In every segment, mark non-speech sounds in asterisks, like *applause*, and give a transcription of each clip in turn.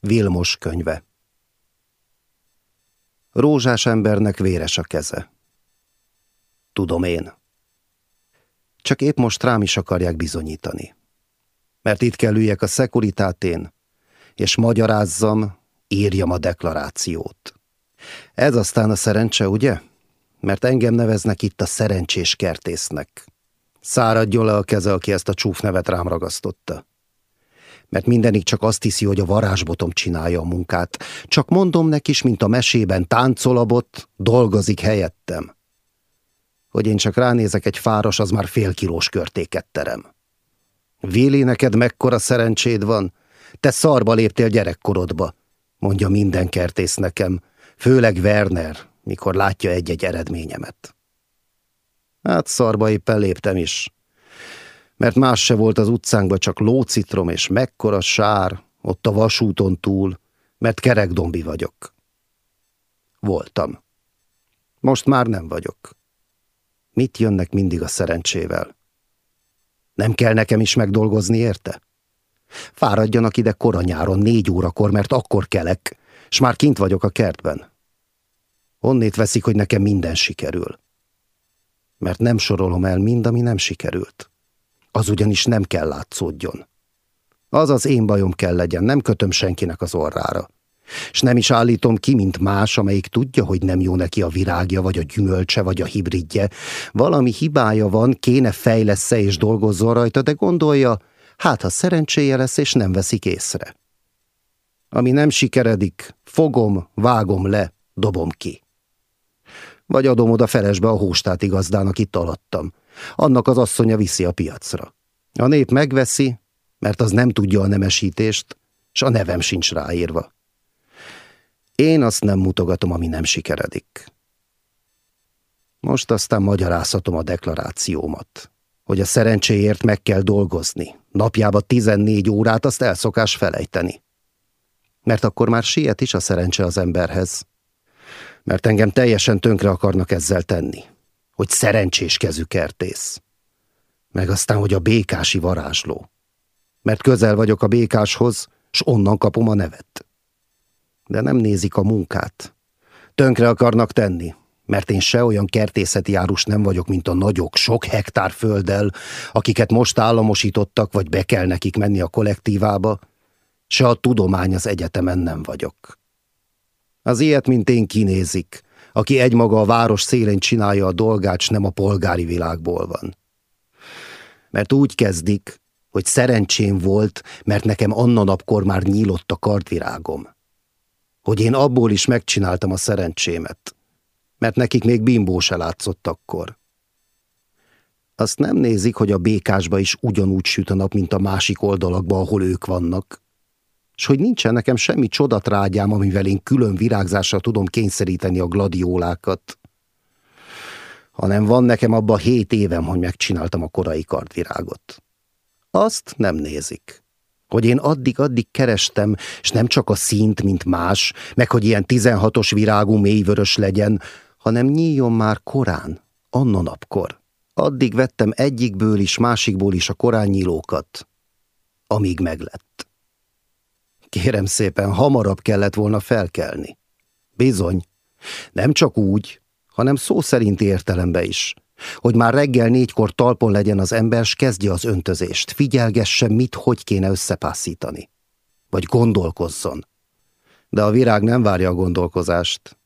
Vilmos könyve Rózsás embernek véres a keze. Tudom én. Csak épp most rám is akarják bizonyítani. Mert itt kell üljek a szekuritátén, és magyarázzam, írjam a deklarációt. Ez aztán a szerencse, ugye? Mert engem neveznek itt a szerencsés kertésznek. Száradjon le a keze, aki ezt a csúf nevet rám ragasztotta. Mert mindenik csak azt hiszi, hogy a varázsbotom csinálja a munkát. Csak mondom neki is, mint a mesében táncol a bot, dolgozik helyettem. Hogy én csak ránézek egy fáros, az már fél kilós körtéket terem. Vili, neked mekkora szerencséd van? Te szarba léptél gyerekkorodba, mondja minden kertész nekem, főleg Werner, mikor látja egy-egy eredményemet. Hát szarba éppen léptem is. Mert más se volt az utcánkban, csak lócitrom és mekkora sár, ott a vasúton túl, mert kerekdombi vagyok. Voltam. Most már nem vagyok. Mit jönnek mindig a szerencsével? Nem kell nekem is megdolgozni, érte? Fáradjanak ide koranyáron négy órakor, mert akkor kelek, s már kint vagyok a kertben. Onnét veszik, hogy nekem minden sikerül. Mert nem sorolom el mind, ami nem sikerült. Az ugyanis nem kell látszódjon. Az az én bajom kell legyen, nem kötöm senkinek az orrára. És nem is állítom ki, mint más, amelyik tudja, hogy nem jó neki a virágja, vagy a gyümölcse, vagy a hibridje. Valami hibája van, kéne fejlesz és dolgozzon rajta, de gondolja, hát ha szerencséje lesz, és nem veszik észre. Ami nem sikeredik, fogom, vágom le, dobom ki. Vagy adom oda felesbe a hóstáti gazdának itt alattam. Annak az asszonya viszi a piacra. A nép megveszi, mert az nem tudja a nemesítést, s a nevem sincs ráírva. Én azt nem mutogatom, ami nem sikeredik. Most aztán magyarázhatom a deklarációmat, hogy a szerencséért meg kell dolgozni. Napjába 14 órát azt elszokás felejteni. Mert akkor már siet is a szerencse az emberhez. Mert engem teljesen tönkre akarnak ezzel tenni. Hogy szerencsés kezű kertész. Meg aztán, hogy a békási varázsló. Mert közel vagyok a békáshoz, s onnan kapom a nevet de nem nézik a munkát. Tönkre akarnak tenni, mert én se olyan kertészeti árus nem vagyok, mint a nagyok, sok hektár földdel, akiket most államosítottak, vagy be kell nekik menni a kollektívába, se a tudomány az egyetemen nem vagyok. Az ilyet, mint én kinézik, aki egymaga a város szélén csinálja a dolgát, nem a polgári világból van. Mert úgy kezdik, hogy szerencsém volt, mert nekem annan napkor már nyílott a kardvirágom hogy én abból is megcsináltam a szerencsémet, mert nekik még bimbó se látszott akkor. Azt nem nézik, hogy a békásba is ugyanúgy süt a nap, mint a másik oldalakba, ahol ők vannak, és hogy nincsen nekem semmi csodatrágyám, amivel én külön virágzásra tudom kényszeríteni a gladiólákat, hanem van nekem abba hét évem, hogy megcsináltam a korai kardvirágot. Azt nem nézik hogy én addig-addig kerestem, és nem csak a színt, mint más, meg hogy ilyen tizenhatos virágú mélyvörös legyen, hanem nyíljon már korán, anna napkor. Addig vettem egyikből is, másikból is a korán nyílókat, amíg meglett. Kérem szépen, hamarabb kellett volna felkelni. Bizony, nem csak úgy, hanem szó szerinti értelembe is hogy már reggel négykor talpon legyen az ember, s kezdje az öntözést, figyelgesse, mit, hogy kéne összepasszítani. Vagy gondolkozzon. De a virág nem várja a gondolkozást.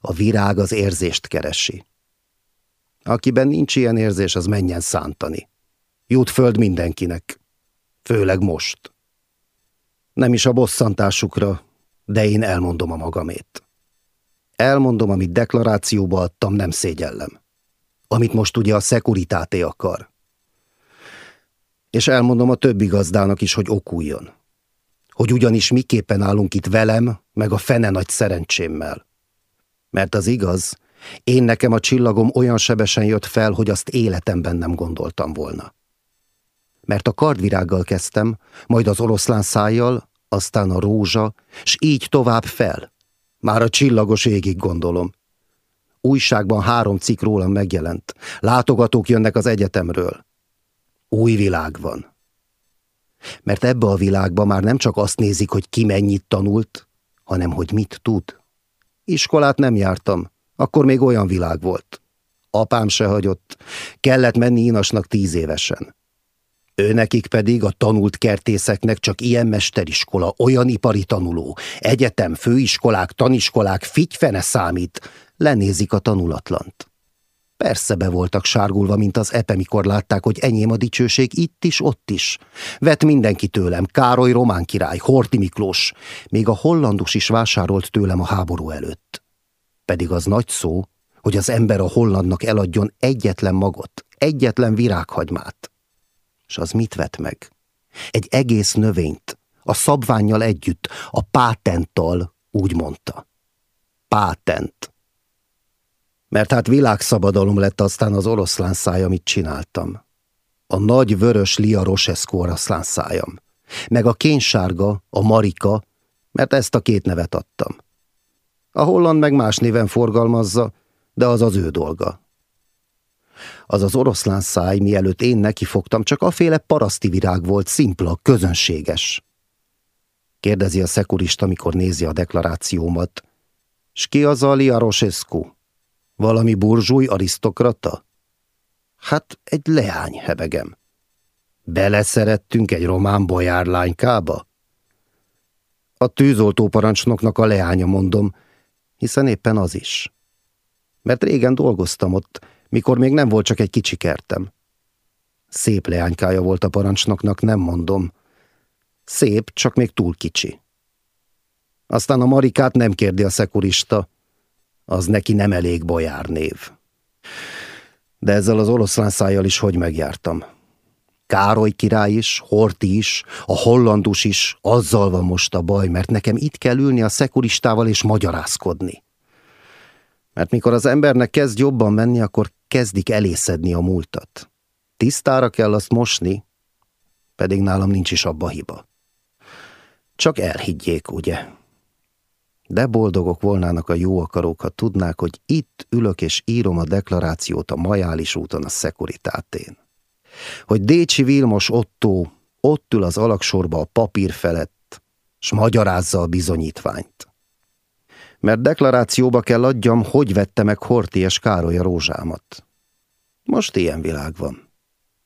A virág az érzést keresi. Akiben nincs ilyen érzés, az menjen szántani. Jut föld mindenkinek. Főleg most. Nem is a bosszantásukra, de én elmondom a magamét. Elmondom, amit deklarációba adtam, nem szégyellem amit most ugye a szekuritáté akar. És elmondom a többi gazdának is, hogy okuljon. Hogy ugyanis miképpen állunk itt velem, meg a fene nagy szerencsémmel. Mert az igaz, én nekem a csillagom olyan sebesen jött fel, hogy azt életemben nem gondoltam volna. Mert a kardvirággal kezdtem, majd az oroszlán szájjal, aztán a rózsa, s így tovább fel. Már a csillagos égig gondolom. Újságban három cikk rólam megjelent. Látogatók jönnek az egyetemről. Új világ van. Mert ebbe a világba már nem csak azt nézik, hogy ki mennyit tanult, hanem hogy mit tud. Iskolát nem jártam, akkor még olyan világ volt. Apám se hagyott, kellett menni inasnak tíz évesen. Őnekik pedig a tanult kertészeknek csak ilyen mesteriskola, olyan ipari tanuló, egyetem, főiskolák, taniskolák, figyfene számít, lenézik a tanulatlant. Persze be voltak sárgulva, mint az epe, mikor látták, hogy enyém a dicsőség itt is, ott is. Vett mindenki tőlem, Károly román király, Horti Miklós, még a hollandus is vásárolt tőlem a háború előtt. Pedig az nagy szó, hogy az ember a hollandnak eladjon egyetlen magot, egyetlen virághagymát. És az mit vet meg? Egy egész növényt, a szabványjal együtt, a pátenttal, úgy mondta. Pátent. Mert hát világszabadalom lett aztán az oroszlán száj, amit csináltam. A nagy vörös Lia Rosescu oroszlán szájam. Meg a kénysárga, a Marika, mert ezt a két nevet adtam. A holland meg más néven forgalmazza, de az az ő dolga. Az az oroszlán száj, mielőtt én nekifogtam, csak aféle paraszti virág volt, szimpla, közönséges. Kérdezi a szekurista, mikor nézi a deklarációmat. S ki az a Lia Rosescu? Valami burzsúj arisztokrata? Hát egy leány, hebegem. Beleszerettünk egy román bojárlánykába? A tűzoltó parancsnoknak a leánya, mondom, hiszen éppen az is. Mert régen dolgoztam ott, mikor még nem volt csak egy kicsi kertem. Szép leánykája volt a parancsnoknak, nem mondom. Szép, csak még túl kicsi. Aztán a Marikát nem kérdi a szekurista, az neki nem elég bojár név. De ezzel az oroszlán szájjal is hogy megjártam. Károly király is, Horti is, a hollandus is, azzal van most a baj, mert nekem itt kell ülni a szekuristával és magyarázkodni. Mert mikor az embernek kezd jobban menni, akkor kezdik elészedni a múltat. Tisztára kell azt mosni, pedig nálam nincs is abba hiba. Csak elhiggyék, ugye? De boldogok volnának a jó akarók, ha tudnák, hogy itt ülök és írom a deklarációt a Majális úton a szekuritátén. Hogy Décsi Vilmos Otto ott ül az alaksorba a papír felett, s magyarázza a bizonyítványt. Mert deklarációba kell adjam, hogy vette meg Horti és Károly a rózsámat. Most ilyen világ van.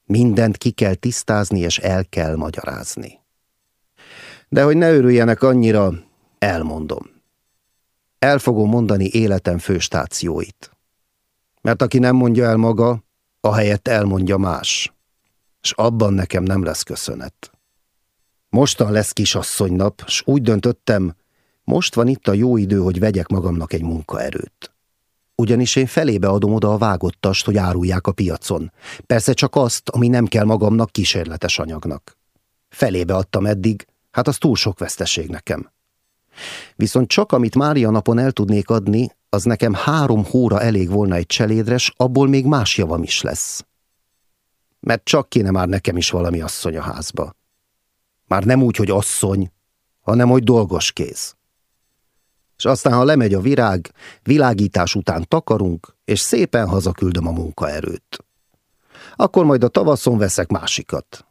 Mindent ki kell tisztázni, és el kell magyarázni. De hogy ne örüljenek annyira, elmondom el fogom mondani életem főstációit. Mert aki nem mondja el maga, ahelyett elmondja más. És abban nekem nem lesz köszönet. Mostan lesz kisasszonynap, s úgy döntöttem, most van itt a jó idő, hogy vegyek magamnak egy munkaerőt. Ugyanis én felébe adom oda a vágottast, hogy árulják a piacon. Persze csak azt, ami nem kell magamnak kísérletes anyagnak. Felébe adtam eddig, hát az túl sok veszteség nekem. Viszont csak amit Mária napon el tudnék adni, az nekem három hóra elég volna egy cselédres, abból még más javam is lesz. Mert csak kéne már nekem is valami asszony a házba. Már nem úgy, hogy asszony, hanem hogy dolgos kéz. És aztán, ha lemegy a virág, világítás után takarunk, és szépen hazaküldöm a munkaerőt. Akkor majd a tavaszon veszek másikat.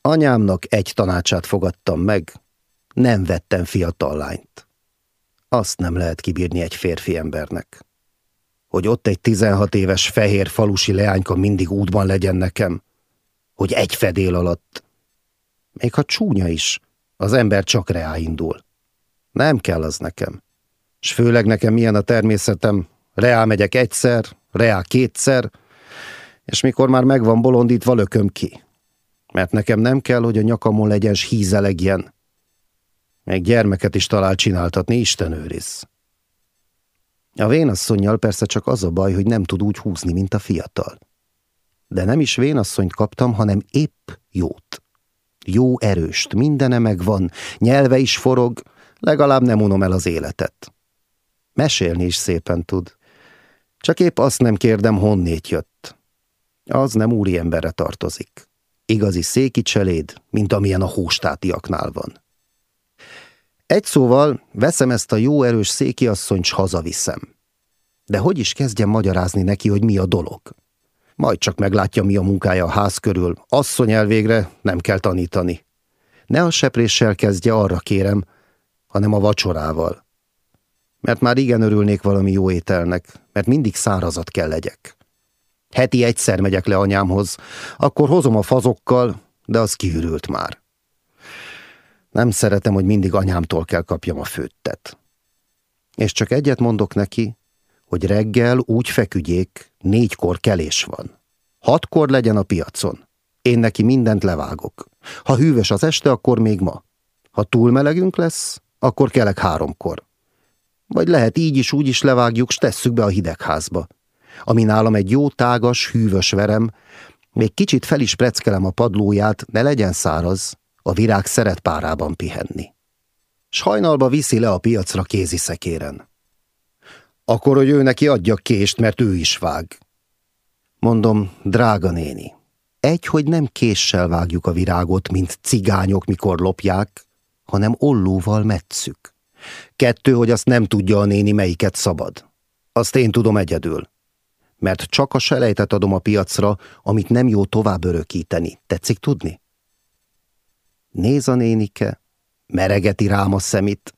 Anyámnak egy tanácsát fogadtam meg, nem vettem fiatal lányt. Azt nem lehet kibírni egy férfi embernek. Hogy ott egy tizenhat éves fehér falusi leányka mindig útban legyen nekem. Hogy egy fedél alatt. Még ha csúnya is, az ember csak reá indul. Nem kell az nekem. S főleg nekem milyen a természetem, reá megyek egyszer, reá kétszer, és mikor már megvan bolondítva, lököm ki. Mert nekem nem kell, hogy a nyakamon legyen s hízelegjen, meg gyermeket is talál csináltatni, Isten őriz. A vénasszonyjal persze csak az a baj, hogy nem tud úgy húzni, mint a fiatal. De nem is vénasszonyt kaptam, hanem épp jót. Jó erőst, mindene megvan, nyelve is forog, legalább nem unom el az életet. Mesélni is szépen tud. Csak épp azt nem kérdem, honnét jött. Az nem úri emberre tartozik. Igazi széki cseléd, mint amilyen a hóstátiaknál van. Egy szóval veszem ezt a jó erős székiasszonyt, s hazaviszem. De hogy is kezdjem magyarázni neki, hogy mi a dolog? Majd csak meglátja, mi a munkája a ház körül. Asszony elvégre nem kell tanítani. Ne a sepréssel kezdje, arra kérem, hanem a vacsorával. Mert már igen örülnék valami jó ételnek, mert mindig szárazat kell legyek. Heti egyszer megyek le anyámhoz, akkor hozom a fazokkal, de az kiürült már. Nem szeretem, hogy mindig anyámtól kell kapjam a főttet. És csak egyet mondok neki, hogy reggel úgy feküdjék, négykor kelés van. Hatkor legyen a piacon. Én neki mindent levágok. Ha hűvös az este, akkor még ma. Ha túl melegünk lesz, akkor kelek háromkor. Vagy lehet így is, úgy is levágjuk, s tesszük be a hidegházba. Ami nálam egy jó tágas, hűvös verem, még kicsit fel is preckelem a padlóját, ne legyen száraz, a virág szeret párában pihenni. S hajnalba viszi le a piacra kézi szekéren. Akkor, hogy ő neki adja kést, mert ő is vág. Mondom, drága néni, egy, hogy nem késsel vágjuk a virágot, mint cigányok, mikor lopják, hanem ollóval metszük. Kettő, hogy azt nem tudja a néni, melyiket szabad. Azt én tudom egyedül. Mert csak a selejtet adom a piacra, amit nem jó tovább örökíteni. Tetszik tudni? Néz a nénike, meregeti rám a szemit.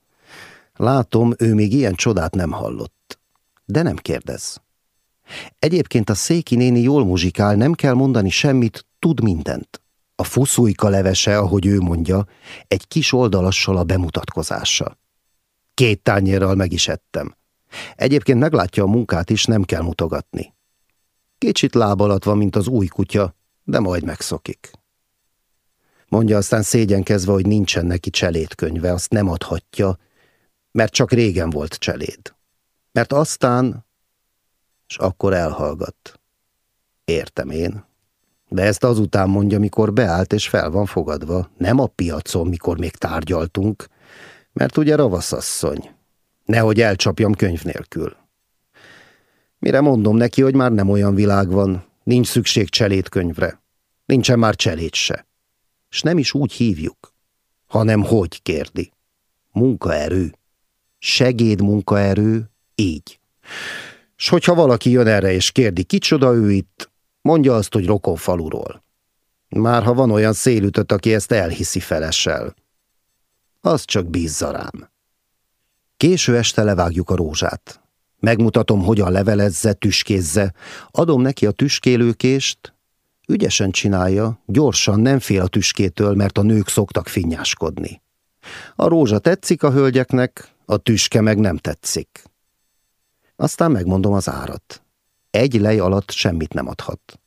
Látom, ő még ilyen csodát nem hallott. De nem kérdez. Egyébként a Széki néni jól muzsikál, nem kell mondani semmit, tud mindent. A fuszújka levese, ahogy ő mondja, egy kis oldalassal a bemutatkozása. Két tányérral meg is ettem. Egyébként meglátja a munkát is, nem kell mutogatni. Kicsit láb alatt van, mint az új kutya, de majd megszokik. Mondja aztán szégyenkezve, hogy nincsen neki cselédkönyve, azt nem adhatja, mert csak régen volt cseléd. Mert aztán, és akkor elhallgat. Értem én. De ezt azután mondja, mikor beállt és fel van fogadva, nem a piacon, mikor még tárgyaltunk, mert ugye ravaszasszony. Nehogy elcsapjam könyv nélkül. Mire mondom neki, hogy már nem olyan világ van, nincs szükség cselédkönyvre. Nincsen már cselét se. S nem is úgy hívjuk, hanem hogy kérdi. Munkaerő. Segéd munkaerő, így. S hogyha valaki jön erre és kérdi, kicsoda ő itt, mondja azt, hogy rokon faluról. Már ha van olyan szélütött, aki ezt elhiszi felessel. Az csak bízza rám. Késő este levágjuk a rózsát. Megmutatom, hogyan levelezze, tüskézze. Adom neki a tüskélőkést. Ügyesen csinálja, gyorsan, nem fél a tüskétől, mert a nők szoktak finnyáskodni. A rózsa tetszik a hölgyeknek, a tüske meg nem tetszik. Aztán megmondom az árat. Egy lej alatt semmit nem adhat.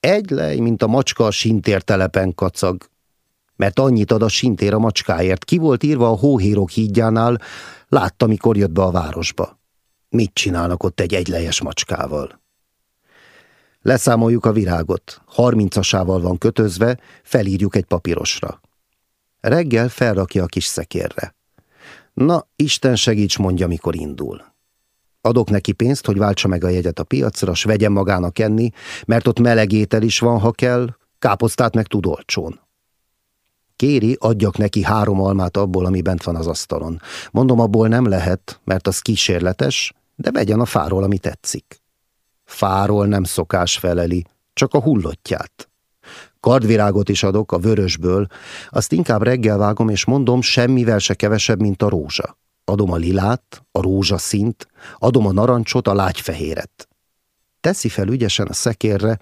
Egy lej, mint a macska a sintértelepen kacag. Mert annyit ad a sintér a macskáért. Ki volt írva a hóhérok hídjánál, látta, mikor jött be a városba. Mit csinálnak ott egy egylejes macskával? Leszámoljuk a virágot. Harmincasával van kötözve, felírjuk egy papírosra. Reggel felrakja a kis szekérre. Na, Isten segíts, mondja, mikor indul. Adok neki pénzt, hogy váltsa meg a jegyet a piacra, s vegyen magának enni, mert ott meleg étel is van, ha kell, káposztát meg tud olcsón. Kéri, adjak neki három almát abból, ami bent van az asztalon. Mondom, abból nem lehet, mert az kísérletes, de vegyen a fáról, ami tetszik. Fáról nem szokás feleli, csak a hullottját. Kardvirágot is adok a vörösből, azt inkább reggel vágom, és mondom, semmivel se kevesebb, mint a rózsa. Adom a lilát, a rózsaszint, adom a narancsot, a lágyfehéret. Teszi fel ügyesen a szekérre,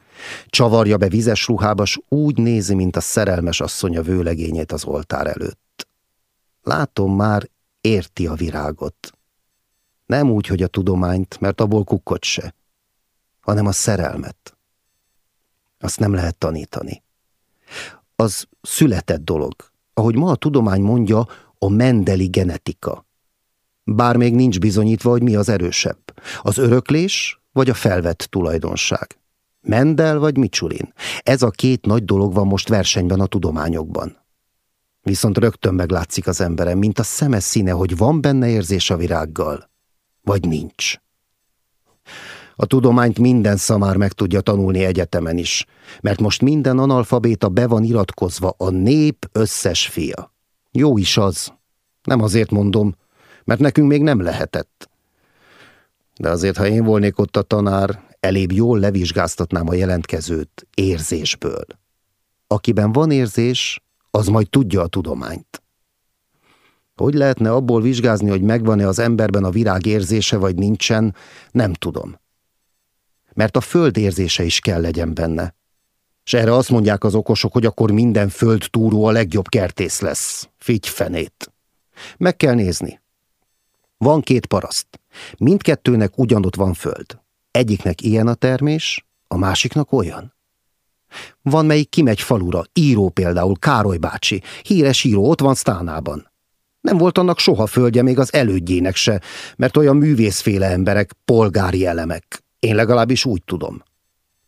csavarja be vizes ruhába, s úgy nézi, mint a szerelmes asszony a vőlegényét az oltár előtt. Látom már, érti a virágot. Nem úgy, hogy a tudományt, mert abból kukkot se, hanem a szerelmet. Azt nem lehet tanítani. Az született dolog. Ahogy ma a tudomány mondja, a mendeli genetika. Bár még nincs bizonyítva, hogy mi az erősebb. Az öröklés vagy a felvett tulajdonság. Mendel vagy Micsulin. Ez a két nagy dolog van most versenyben a tudományokban. Viszont rögtön meglátszik az emberem, mint a szeme színe, hogy van benne érzés a virággal, vagy nincs. A tudományt minden szamár meg tudja tanulni egyetemen is, mert most minden analfabéta be van iratkozva a nép összes fia. Jó is az. Nem azért mondom, mert nekünk még nem lehetett. De azért, ha én volnék ott a tanár, elébb jól levizsgáztatnám a jelentkezőt érzésből. Akiben van érzés, az majd tudja a tudományt. Hogy lehetne abból vizsgázni, hogy megvan-e az emberben a virág érzése, vagy nincsen, nem tudom. Mert a föld érzése is kell legyen benne. És erre azt mondják az okosok, hogy akkor minden föld túró a legjobb kertész lesz. Figy fenét. Meg kell nézni. Van két paraszt. Mindkettőnek ugyanott van föld. Egyiknek ilyen a termés, a másiknak olyan. Van, melyik kimegy falura, író például, Károly bácsi, híres író, ott van Sztánában. Nem volt annak soha földje még az elődjének se, mert olyan művészféle emberek, polgári elemek. Én legalábbis úgy tudom.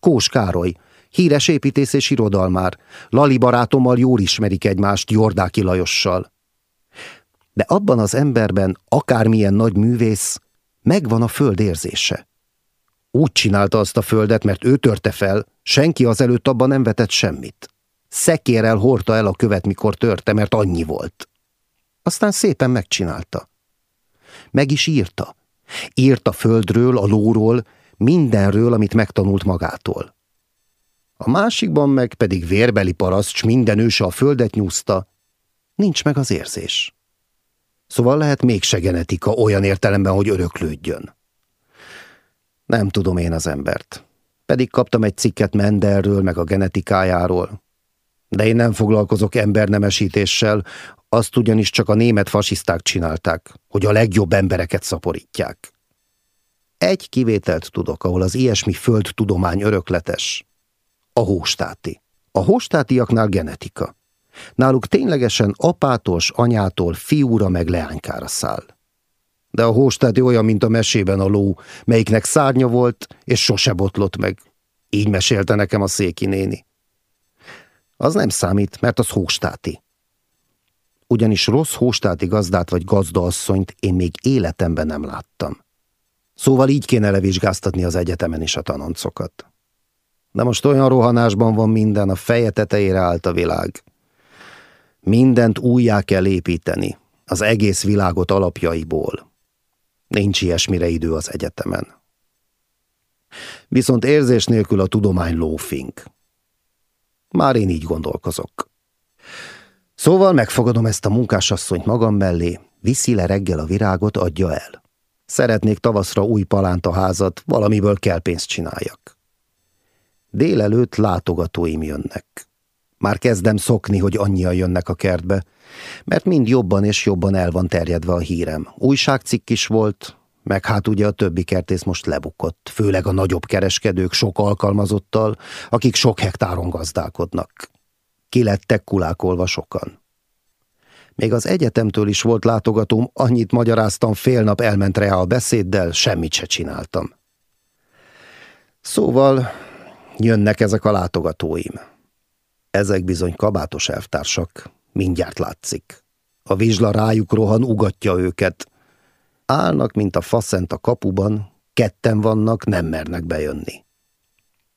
Kós Károly, híres építész és irodalmár, Lali barátommal jól ismerik egymást Jordáki Lajossal. De abban az emberben, akármilyen nagy művész, megvan a föld érzése. Úgy csinálta azt a földet, mert ő törte fel, senki azelőtt abban nem vetett semmit. Szekérrel hordta el a követ, mikor törte, mert annyi volt. Aztán szépen megcsinálta. Meg is írta. Írt a földről, a lóról, mindenről, amit megtanult magától. A másikban meg pedig vérbeli paraszt, minden őse a földet nyúzta. Nincs meg az érzés. Szóval lehet mégse genetika olyan értelemben, hogy öröklődjön. Nem tudom én az embert. Pedig kaptam egy cikket Mendelről, meg a genetikájáról. De én nem foglalkozok embernemesítéssel, azt ugyanis csak a német fasiszták csinálták, hogy a legjobb embereket szaporítják. Egy kivételt tudok, ahol az ilyesmi földtudomány örökletes. A hóstáti. A hóstátiaknál genetika. Náluk ténylegesen apától, anyától fiúra meg leánykára száll. De a hóstáti olyan, mint a mesében a ló, melyiknek szárnya volt, és sose botlott meg. Így mesélte nekem a széki néni. Az nem számít, mert az hóstáti ugyanis rossz hóstáti gazdát vagy gazdaasszonyt én még életemben nem láttam. Szóval így kéne levizsgáztatni az egyetemen is a tanoncokat. De most olyan rohanásban van minden, a feje tetejére állt a világ. Mindent újjá kell építeni, az egész világot alapjaiból. Nincs ilyesmire idő az egyetemen. Viszont érzés nélkül a tudomány lófink. Már én így gondolkozok. Szóval megfogadom ezt a munkásasszonyt magam mellé, viszi le reggel a virágot, adja el. Szeretnék tavaszra új házat, valamiből kell pénzt csináljak. Délelőtt látogatóim jönnek. Már kezdem szokni, hogy annyian jönnek a kertbe, mert mind jobban és jobban el van terjedve a hírem. Újságcikk is volt, meg hát ugye a többi kertész most lebukott, főleg a nagyobb kereskedők sok alkalmazottal, akik sok hektáron gazdálkodnak. Kilettek kulákolva sokan. Még az egyetemtől is volt látogatóm, annyit magyaráztam, fél nap elment a beszéddel, semmit se csináltam. Szóval jönnek ezek a látogatóim. Ezek bizony kabátos elvtársak, mindjárt látszik. A vizsla rájuk rohan, ugatja őket. Állnak, mint a faszent a kapuban, ketten vannak, nem mernek bejönni.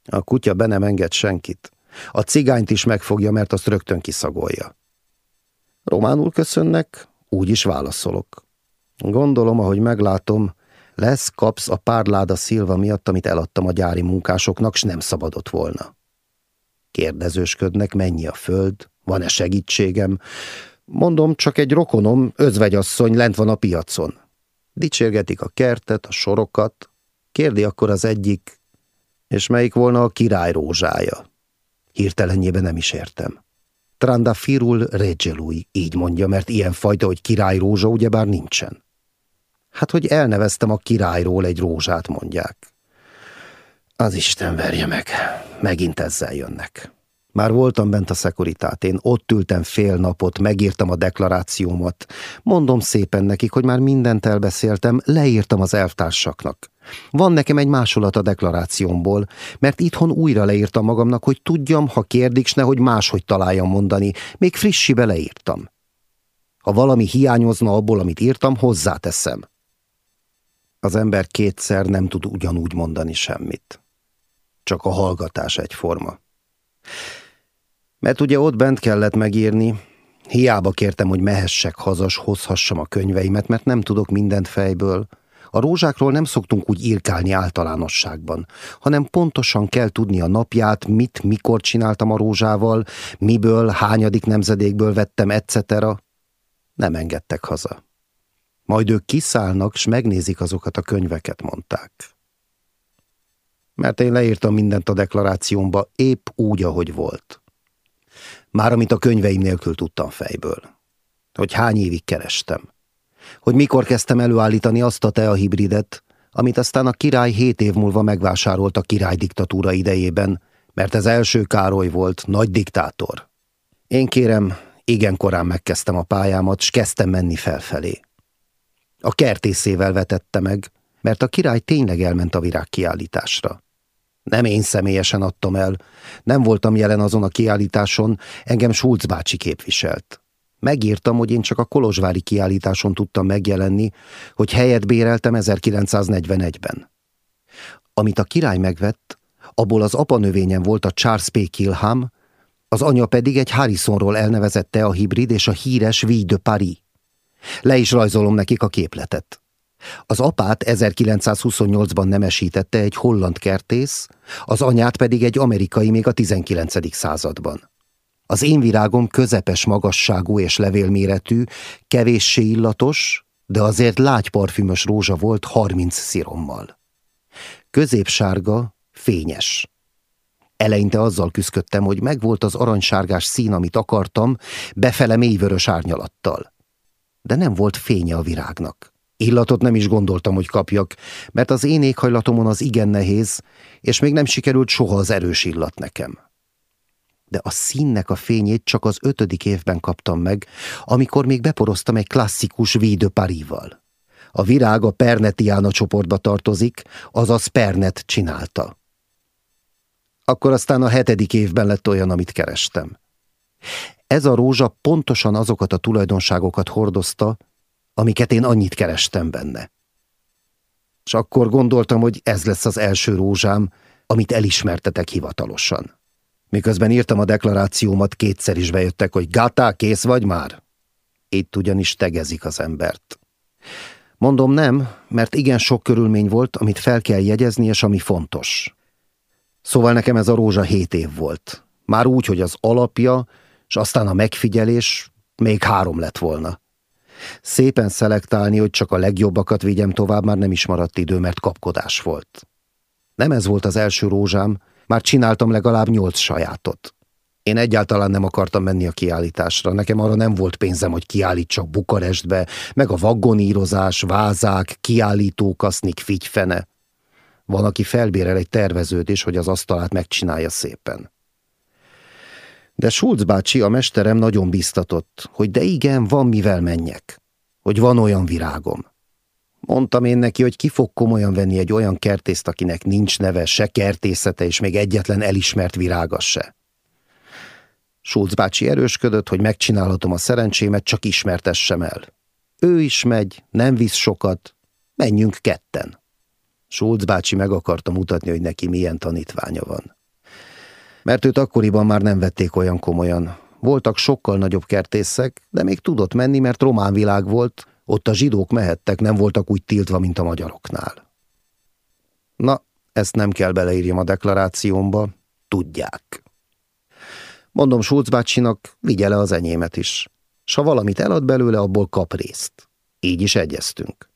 A kutya be nem enged senkit. A cigányt is megfogja, mert azt rögtön kiszagolja. Románul köszönnek, úgy is válaszolok. Gondolom, ahogy meglátom, lesz kapsz a párláda szilva miatt, amit eladtam a gyári munkásoknak, s nem szabadott volna. Kérdezősködnek, mennyi a föld, van-e segítségem. Mondom, csak egy rokonom, özvegyasszony lent van a piacon. Dicsérgetik a kertet, a sorokat. Kérdi akkor az egyik, és melyik volna a király rózsája. Hirtelenjében nem is értem. Trandafirul regelui, így mondja, mert ilyen fajta, hogy király rózsa ugyebár nincsen. Hát, hogy elneveztem a királyról egy rózsát, mondják. Az Isten verje meg, megint ezzel jönnek. Már voltam bent a szekuritátén, ott ültem fél napot, megírtam a deklarációmat. Mondom szépen nekik, hogy már mindent elbeszéltem, leírtam az elvtársaknak. Van nekem egy másolat a deklarációmból, mert itthon újra leírtam magamnak, hogy tudjam, ha kérdik, s nehogy máshogy találjam mondani. Még frissibe leírtam. Ha valami hiányozna abból, amit írtam, hozzáteszem. Az ember kétszer nem tud ugyanúgy mondani semmit. Csak a hallgatás egyforma. Mert ugye ott bent kellett megírni, hiába kértem, hogy mehessek hazas, hozhassam a könyveimet, mert nem tudok mindent fejből, A rózsákról nem szoktunk úgy írkálni általánosságban, hanem pontosan kell tudni a napját, mit, mikor csináltam a rózsával, miből, hányadik nemzedékből vettem, etc. Nem engedtek haza. Majd ők kiszállnak, s megnézik azokat a könyveket, mondták. Mert én leírtam mindent a deklarációmba, épp úgy, ahogy volt. Már amit a könyveim nélkül tudtam fejből. Hogy hány évig kerestem. Hogy mikor kezdtem előállítani azt a tea hibridet, amit aztán a király hét év múlva megvásárolt a király diktatúra idejében, mert ez első Károly volt, nagy diktátor. Én kérem, igen korán megkezdtem a pályámat, s kezdtem menni felfelé. A kertészével vetette meg, mert a király tényleg elment a virágkiállításra. Nem én személyesen adtam el, nem voltam jelen azon a kiállításon, engem Schulz bácsi képviselt. Megírtam, hogy én csak a Kolozsvári kiállításon tudtam megjelenni, hogy helyet béreltem 1941-ben. Amit a király megvett, abból az apanövényen volt a Charles P. Kilham, az anya pedig egy Harrisonról elnevezette a hibrid és a híres Vie de Paris. Le is rajzolom nekik a képletet. Az apát 1928-ban nemesítette egy holland kertész, az anyát pedig egy amerikai még a 19. században. Az én virágom közepes magasságú és levélméretű, kevéssé illatos, de azért lágy parfümös rózsa volt 30 szirommal. Középsárga, fényes. Eleinte azzal küzdöttem, hogy megvolt az aranysárgás szín, amit akartam, befele mélyvörös árnyalattal. De nem volt fénye a virágnak. Illatot nem is gondoltam, hogy kapjak, mert az én éghajlatomon az igen nehéz, és még nem sikerült soha az erős illat nekem. De a színnek a fényét csak az ötödik évben kaptam meg, amikor még beporoztam egy klasszikus Parival. A virág a Pernetiana csoportba tartozik, azaz Pernet csinálta. Akkor aztán a hetedik évben lett olyan, amit kerestem. Ez a rózsa pontosan azokat a tulajdonságokat hordozta, amiket én annyit kerestem benne. És akkor gondoltam, hogy ez lesz az első rózsám, amit elismertetek hivatalosan. Miközben írtam a deklarációmat, kétszer is bejöttek, hogy gátá, kész vagy már? Itt ugyanis tegezik az embert. Mondom nem, mert igen sok körülmény volt, amit fel kell jegyezni, és ami fontos. Szóval nekem ez a rózsa hét év volt. Már úgy, hogy az alapja, és aztán a megfigyelés még három lett volna. Szépen szelektálni, hogy csak a legjobbakat vigyem tovább, már nem is maradt idő, mert kapkodás volt. Nem ez volt az első rózsám, már csináltam legalább nyolc sajátot. Én egyáltalán nem akartam menni a kiállításra, nekem arra nem volt pénzem, hogy kiállítsak Bukarestbe, meg a vaggonírozás, vázák, kiállítókasznik, figyfene. Van, aki felbérel egy terveződés, hogy az asztalát megcsinálja szépen. De Schulz bácsi, a mesterem nagyon biztatott, hogy de igen, van mivel menjek, hogy van olyan virágom. Mondtam én neki, hogy ki fog komolyan venni egy olyan kertészt, akinek nincs neve, se kertészete, és még egyetlen elismert virága se. Schulz bácsi erősködött, hogy megcsinálhatom a szerencsémet, csak ismertessem el. Ő is megy, nem visz sokat, menjünk ketten. Schulz bácsi meg akarta mutatni, hogy neki milyen tanítványa van mert őt akkoriban már nem vették olyan komolyan. Voltak sokkal nagyobb kertészek, de még tudott menni, mert román világ volt, ott a zsidók mehettek, nem voltak úgy tiltva, mint a magyaroknál. Na, ezt nem kell beleírjam a deklarációmba, tudják. Mondom Schulz bácsinak, vigye le az enyémet is. S ha valamit elad belőle, abból kap részt. Így is egyeztünk.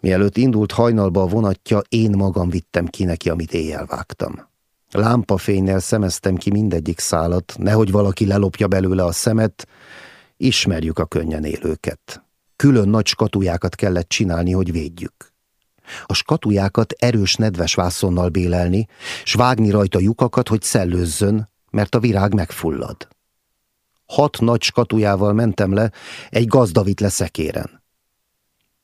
Mielőtt indult hajnalba a vonatja, én magam vittem ki neki, amit éjjel vágtam. Lámpafénynel szemeztem ki mindegyik szálat, nehogy valaki lelopja belőle a szemet, ismerjük a könnyen élőket. Külön nagy skatujákat kellett csinálni, hogy védjük. A skatujákat erős nedves vászonnal bélelni, s vágni rajta lyukakat, hogy szellőzzön, mert a virág megfullad. Hat nagy skatujával mentem le, egy gazdavit leszekéren.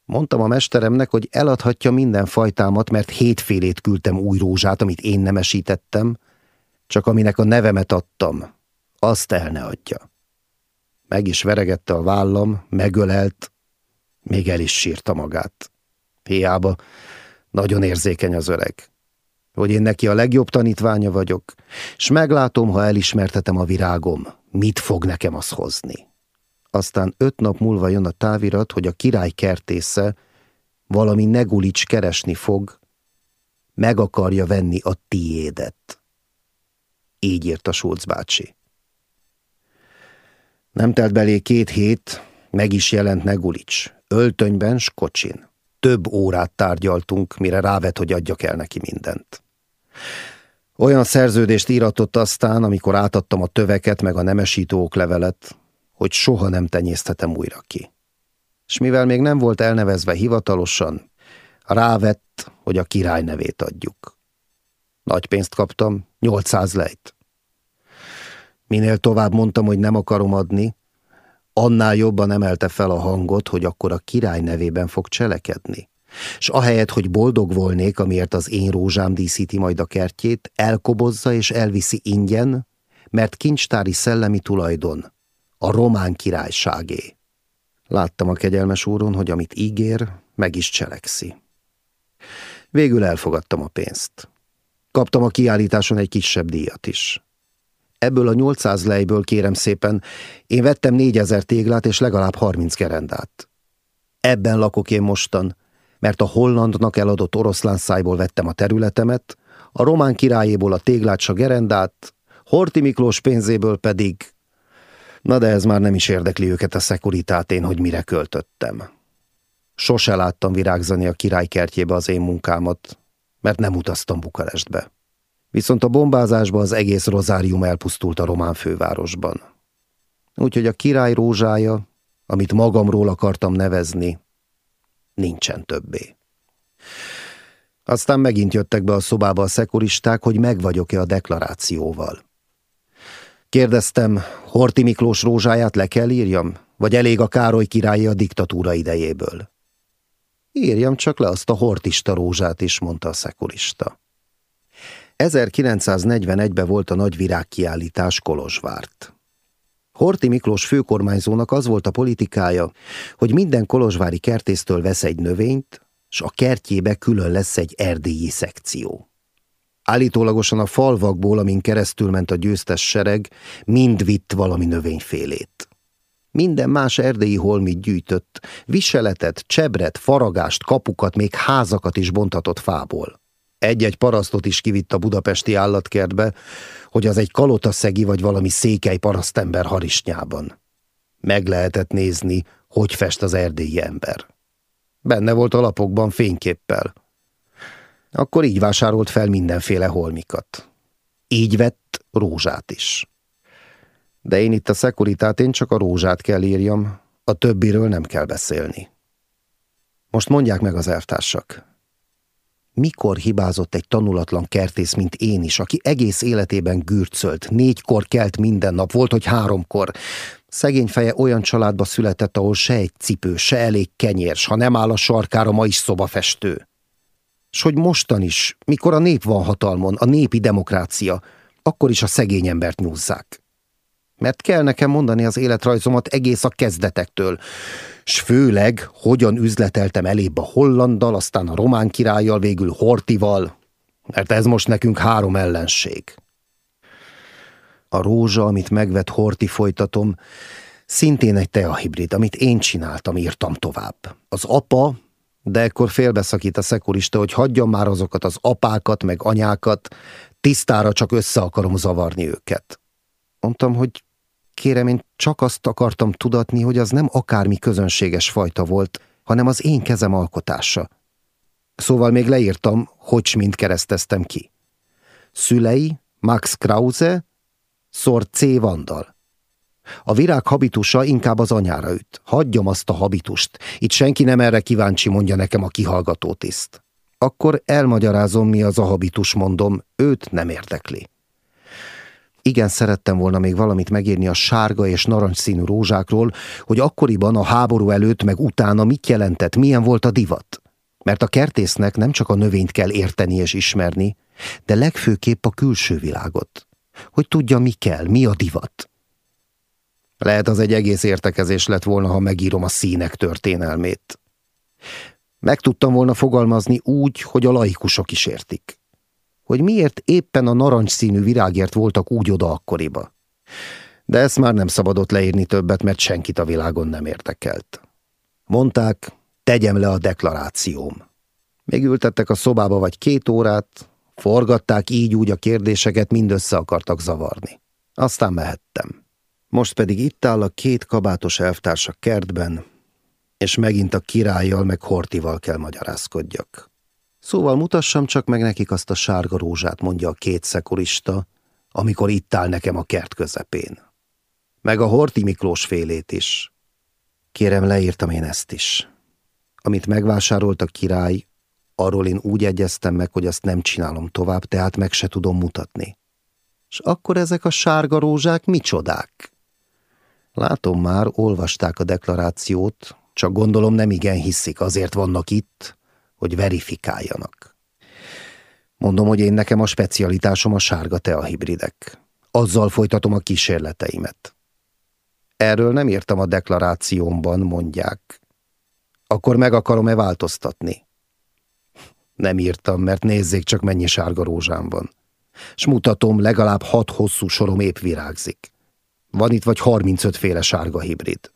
Mondtam a mesteremnek, hogy eladhatja minden fajtámat, mert hétfélét küldtem új rózsát, amit én nemesítettem, csak aminek a nevemet adtam, azt el ne adja. Meg is veregette a vállam, megölelt, még el is sírta magát. Hiába, nagyon érzékeny az öreg. Hogy én neki a legjobb tanítványa vagyok, s meglátom, ha elismertetem a virágom, mit fog nekem az hozni aztán öt nap múlva jön a távirat, hogy a király kertésze, valami Negulics keresni fog, meg akarja venni a tiédet. Így írta Schulz bácsi. Nem telt belé két hét, meg is jelent Negulics, öltönyben s kocsin. Több órát tárgyaltunk, mire rávet, hogy adjak el neki mindent. Olyan szerződést íratott aztán, amikor átadtam a töveket meg a nemesítő levelet, hogy soha nem tenyészthetem újra ki. És mivel még nem volt elnevezve hivatalosan, rávett, hogy a király nevét adjuk. Nagy pénzt kaptam, 800 lejt. Minél tovább mondtam, hogy nem akarom adni, annál jobban emelte fel a hangot, hogy akkor a király nevében fog cselekedni. S ahelyett, hogy boldog volnék, amiért az én rózsám díszíti majd a kertjét, elkobozza és elviszi ingyen, mert kincstári szellemi tulajdon, a román királyságé. Láttam a kegyelmes úron, hogy amit ígér, meg is cselekszi. Végül elfogadtam a pénzt. Kaptam a kiállításon egy kisebb díjat is. Ebből a 800 lejből kérem szépen, én vettem 4000 téglát és legalább 30 gerendát. Ebben lakok én mostan, mert a hollandnak eladott oroszlán szájból vettem a területemet, a román királyéból a téglát s a gerendát, Horti Miklós pénzéből pedig... Na de ez már nem is érdekli őket a szekuritátén, hogy mire költöttem. Sose láttam virágzani a királykertjébe az én munkámat, mert nem utaztam Bukarestbe. Viszont a bombázásban az egész rozárium elpusztult a román fővárosban. Úgyhogy a király rózsája, amit magamról akartam nevezni, nincsen többé. Aztán megint jöttek be a szobába a szekuristák, hogy meg vagyok-e a deklarációval. Kérdeztem, Horti Miklós rózsáját le kell írjam, vagy elég a Károly királyi a diktatúra idejéből? Írjam csak le azt a hortista rózsát is, mondta a szekurista. 1941-ben volt a nagy virágkiállítás Kolozsvárt. Horti Miklós főkormányzónak az volt a politikája, hogy minden kolozsvári kertésztől vesz egy növényt, s a kertjébe külön lesz egy erdélyi szekció. Állítólagosan a falvakból, amin keresztül ment a győztes sereg, mind vitt valami növényfélét. Minden más erdélyi holmit gyűjtött, viseletet, csebret, faragást, kapukat, még házakat is bontatott fából. Egy-egy parasztot is kivitt a budapesti állatkertbe, hogy az egy kalotaszegi vagy valami székely parasztember harisnyában. Meg lehetett nézni, hogy fest az erdélyi ember. Benne volt a lapokban fényképpel. Akkor így vásárolt fel mindenféle holmikat. Így vett rózsát is. De én itt a szekuritát, én csak a rózsát kell írjam, a többiről nem kell beszélni. Most mondják meg az elvtársak, mikor hibázott egy tanulatlan kertész, mint én is, aki egész életében gürcölt, négykor kelt minden nap, volt, hogy háromkor. Szegény feje olyan családba született, ahol se egy cipő, se elég kenyér, ha nem áll a sarkára, ma is szobafestő. S hogy mostan is, mikor a nép van hatalmon, a népi demokrácia, akkor is a szegény embert nyúzzák. Mert kell nekem mondani az életrajzomat egész a kezdetektől, s főleg, hogyan üzleteltem elébb a hollanddal, aztán a román királlyal, végül Hortival, mert ez most nekünk három ellenség. A rózsa, amit megvet Horti folytatom, szintén egy teahibrid, amit én csináltam, írtam tovább. Az apa, de ekkor félbeszakít a szekurista, hogy hagyjam már azokat az apákat, meg anyákat, tisztára csak össze akarom zavarni őket. Mondtam, hogy Kérem, én csak azt akartam tudatni, hogy az nem akármi közönséges fajta volt, hanem az én kezem alkotása. Szóval még leírtam, hogy mind kereszteztem ki. Szülei, Max Krause, szor C. Vandal. A virág habitusa inkább az anyára üt. Hagyjam azt a habitust. Itt senki nem erre kíváncsi, mondja nekem a kihallgató tiszt. Akkor elmagyarázom, mi az a habitus, mondom, őt nem érdekli. Igen, szerettem volna még valamit megírni a sárga és narancsszínű rózsákról, hogy akkoriban a háború előtt meg utána mit jelentett, milyen volt a divat. Mert a kertésznek nem csak a növényt kell érteni és ismerni, de legfőképp a külső világot. Hogy tudja, mi kell, mi a divat. Lehet az egy egész értekezés lett volna, ha megírom a színek történelmét. Meg tudtam volna fogalmazni úgy, hogy a laikusok is értik hogy miért éppen a narancsszínű virágért voltak úgy oda akkoriba. De ezt már nem szabadott leírni többet, mert senkit a világon nem érdekelt. Mondták, tegyem le a deklarációm. Még ültettek a szobába vagy két órát, forgatták így úgy a kérdéseket, mindössze akartak zavarni. Aztán mehettem. Most pedig itt áll a két kabátos elvtárs kertben, és megint a királlyal meg Hortival kell magyarázkodjak. Szóval mutassam csak meg nekik azt a sárga rózsát, mondja a két szekurista, amikor itt áll nekem a kert közepén. Meg a Horti Miklós félét is. Kérem, leírtam én ezt is. Amit megvásárolt a király, arról én úgy egyeztem meg, hogy azt nem csinálom tovább, tehát meg se tudom mutatni. És akkor ezek a sárga rózsák micsodák? Látom már, olvasták a deklarációt, csak gondolom nem igen hiszik, azért vannak itt, hogy verifikáljanak. Mondom, hogy én nekem a specialitásom a sárga teahibridek. Azzal folytatom a kísérleteimet. Erről nem írtam a deklarációmban, mondják. Akkor meg akarom-e változtatni? Nem írtam, mert nézzék csak mennyi sárga rózsám van. S mutatom, legalább hat hosszú sorom épp virágzik. Van itt vagy 35 féle sárga hibrid.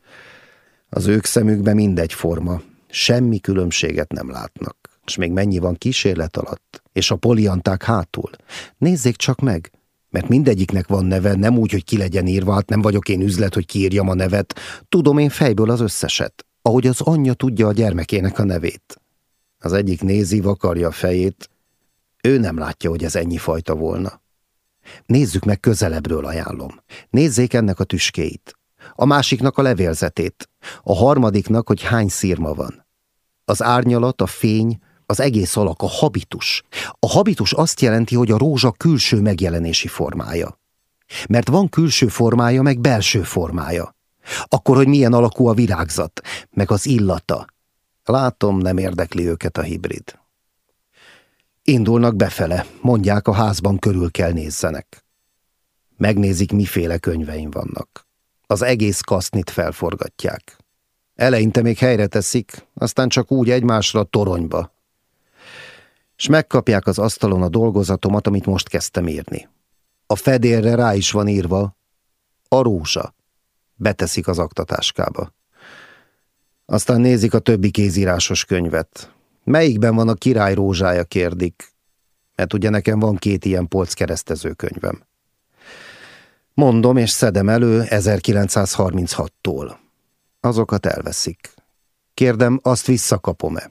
Az ők szemükben mindegy forma, semmi különbséget nem látnak. És még mennyi van kísérlet alatt, és a polianták hátul. Nézzék csak meg, mert mindegyiknek van neve, nem úgy, hogy ki legyen írva, hát nem vagyok én üzlet, hogy kiírjam a nevet. Tudom én fejből az összeset, ahogy az anyja tudja a gyermekének a nevét. Az egyik nézi, vakarja a fejét, ő nem látja, hogy ez ennyi fajta volna. Nézzük meg közelebbről, ajánlom. Nézzék ennek a tüskéit a másiknak a levélzetét, a harmadiknak, hogy hány szírma van. Az árnyalat, a fény, az egész alak, a habitus. A habitus azt jelenti, hogy a rózsa külső megjelenési formája. Mert van külső formája, meg belső formája. Akkor, hogy milyen alakú a virágzat, meg az illata. Látom, nem érdekli őket a hibrid. Indulnak befele, mondják, a házban körül kell nézzenek. Megnézik, miféle könyveim vannak az egész kasznit felforgatják. Eleinte még helyre teszik, aztán csak úgy egymásra toronyba. És megkapják az asztalon a dolgozatomat, amit most kezdtem írni. A fedélre rá is van írva a rózsa. Beteszik az aktatáskába. Aztán nézik a többi kézírásos könyvet. Melyikben van a király rózsája, kérdik. Mert ugye nekem van két ilyen polc keresztező könyvem. Mondom és szedem elő 1936-tól. Azokat elveszik. Kérdem, azt visszakapom-e?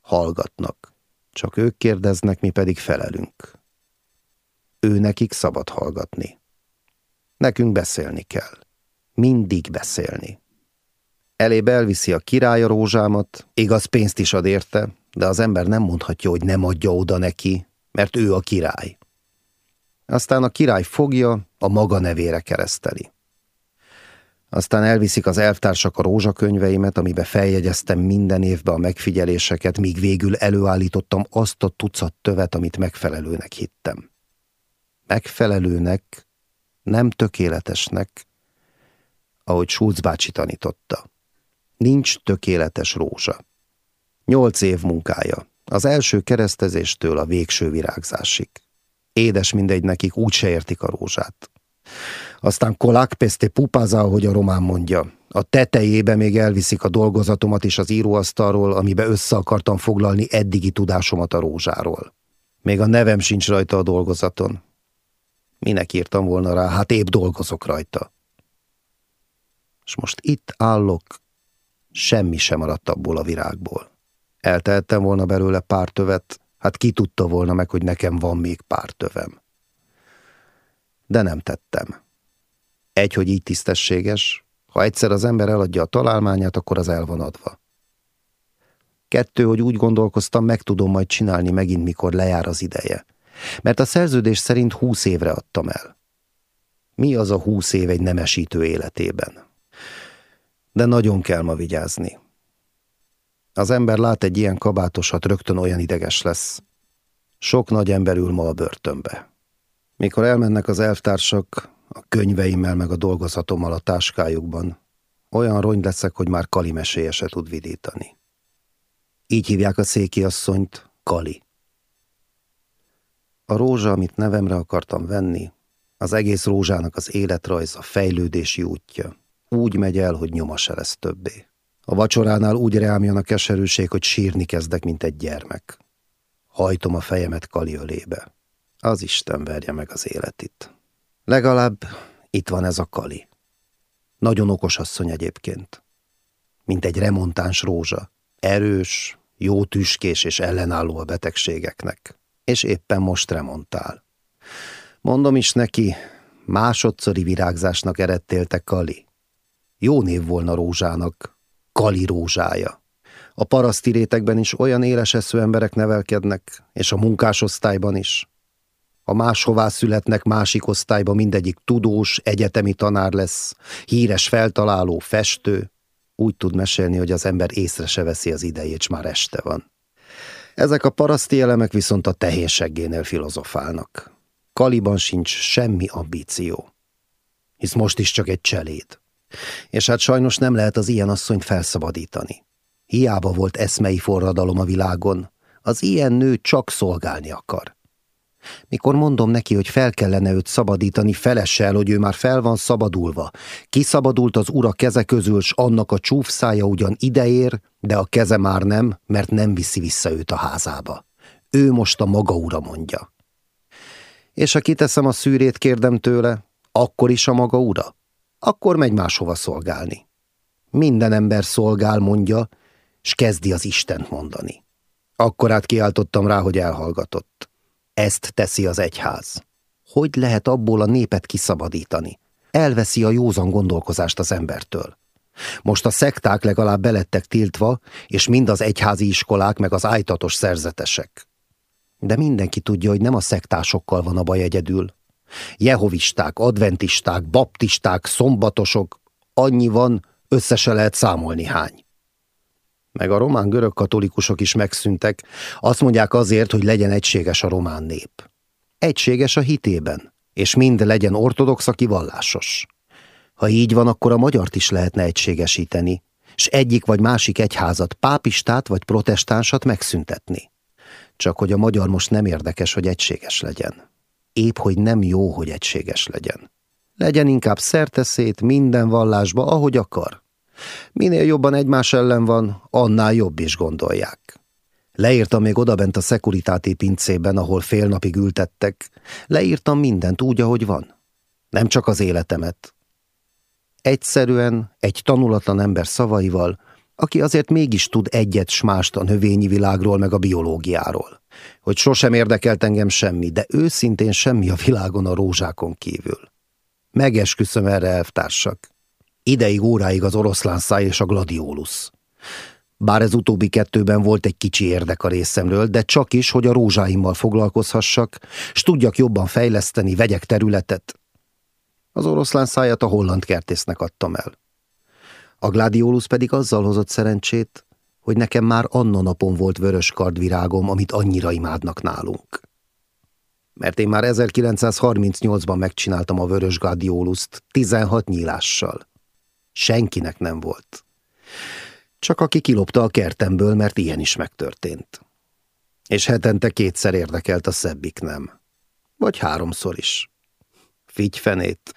Hallgatnak. Csak ők kérdeznek, mi pedig felelünk. Ő nekik szabad hallgatni. Nekünk beszélni kell. Mindig beszélni. Elébe elviszi a király a rózsámat, igaz pénzt is ad érte, de az ember nem mondhatja, hogy nem adja oda neki, mert ő a király. Aztán a király fogja, a maga nevére kereszteli. Aztán elviszik az elvtársak a rózsakönyveimet, amibe feljegyeztem minden évbe a megfigyeléseket, míg végül előállítottam azt a tucat tövet, amit megfelelőnek hittem. Megfelelőnek, nem tökéletesnek, ahogy Schulz bácsi tanította. Nincs tökéletes rózsa. Nyolc év munkája, az első keresztezéstől a végső virágzásig. Édes mindegy nekik, úgy se értik a rózsát. Aztán kolák peste pupáza, ahogy a román mondja. A tetejébe még elviszik a dolgozatomat is az íróasztalról, amibe össze akartam foglalni eddigi tudásomat a rózsáról. Még a nevem sincs rajta a dolgozaton. Minek írtam volna rá, hát épp dolgozok rajta. És most itt állok, semmi sem maradt abból a virágból. Eltehettem volna belőle pár tövet, Hát ki tudta volna meg, hogy nekem van még pár tövem. De nem tettem. Egy, hogy így tisztességes, ha egyszer az ember eladja a találmányát, akkor az el van adva. Kettő, hogy úgy gondolkoztam, meg tudom majd csinálni megint, mikor lejár az ideje. Mert a szerződés szerint húsz évre adtam el. Mi az a húsz év egy nemesítő életében? De nagyon kell ma vigyázni. Az ember lát egy ilyen kabátosat, rögtön olyan ideges lesz. Sok nagy ember ül ma a börtönbe. Mikor elmennek az elvtársak, a könyveimmel meg a dolgozatommal a táskájukban, olyan rony leszek, hogy már Kali meséje se tud vidítani. Így hívják a széki asszonyt Kali. A rózsa, amit nevemre akartam venni, az egész rózsának az életrajz, a fejlődési útja, úgy megy el, hogy nyoma se lesz többé. A vacsoránál úgy reámjan a keserűség, hogy sírni kezdek, mint egy gyermek. Hajtom a fejemet Kali ölébe. Az Isten verje meg az életit. Legalább itt van ez a Kali. Nagyon okos asszony egyébként. Mint egy remontáns rózsa. Erős, jó tüskés és ellenálló a betegségeknek. És éppen most remontál. Mondom is neki, másodszori virágzásnak eredtélte Kali. Jó név volna rózsának, Kali rózsája. A paraszti rétegben is olyan élesesző emberek nevelkednek, és a munkásosztályban is. Ha máshová születnek másik osztályba, mindegyik tudós, egyetemi tanár lesz, híres feltaláló, festő. Úgy tud mesélni, hogy az ember észre se veszi az idejét, és már este van. Ezek a paraszti elemek viszont a tehénseggénél filozofálnak. Kaliban sincs semmi ambíció. Hisz most is csak egy cseléd. És hát sajnos nem lehet az ilyen asszonyt felszabadítani. Hiába volt eszmei forradalom a világon, az ilyen nő csak szolgálni akar. Mikor mondom neki, hogy fel kellene őt szabadítani, felessel, hogy ő már fel van szabadulva. Kiszabadult az ura keze közül, s annak a csúfszája ugyan ideér, de a keze már nem, mert nem viszi vissza őt a házába. Ő most a maga ura mondja. És ha kiteszem a szűrét, kérdem tőle, akkor is a maga ura? Akkor megy máshova szolgálni. Minden ember szolgál, mondja, s kezdi az Istent mondani. Akkor át kiáltottam rá, hogy elhallgatott. Ezt teszi az egyház. Hogy lehet abból a népet kiszabadítani? Elveszi a józan gondolkozást az embertől. Most a szekták legalább belettek tiltva, és mind az egyházi iskolák, meg az ájtatos szerzetesek. De mindenki tudja, hogy nem a szektásokkal van a baj egyedül. Jehovisták, adventisták, baptisták, szombatosok, annyi van, össze se lehet számolni hány meg a román görög katolikusok is megszűntek, azt mondják azért, hogy legyen egységes a román nép. Egységes a hitében, és mind legyen ortodox, aki vallásos. Ha így van, akkor a magyart is lehetne egységesíteni, s egyik vagy másik egyházat, pápistát vagy protestánsat megszüntetni. Csak hogy a magyar most nem érdekes, hogy egységes legyen. Épp, hogy nem jó, hogy egységes legyen. Legyen inkább szerteszét minden vallásba, ahogy akar. Minél jobban egymás ellen van, annál jobb is gondolják. Leírtam még odabent a szekuritáti pincében, ahol fél napig ültettek. Leírtam mindent úgy, ahogy van. Nem csak az életemet. Egyszerűen egy tanulatlan ember szavaival, aki azért mégis tud egyet s mást a növényi világról meg a biológiáról. Hogy sosem érdekelt engem semmi, de őszintén semmi a világon a rózsákon kívül. Megesküszöm erre, elvtársak. Ideig óráig az oroszlán száj és a gladiolus. Bár ez utóbbi kettőben volt egy kicsi érdek a részemről, de csak is, hogy a rózsáimmal foglalkozhassak, s tudjak jobban fejleszteni, vegyek területet. Az oroszlán szájat a holland kertésznek adtam el. A gladiolus pedig azzal hozott szerencsét, hogy nekem már anna napon volt vörös kardvirágom, amit annyira imádnak nálunk. Mert én már 1938-ban megcsináltam a vörös gladioluszt 16 nyílással. Senkinek nem volt. Csak aki kilopta a kertemből, mert ilyen is megtörtént. És hetente kétszer érdekelt a szebbik nem. Vagy háromszor is. Figyfenét.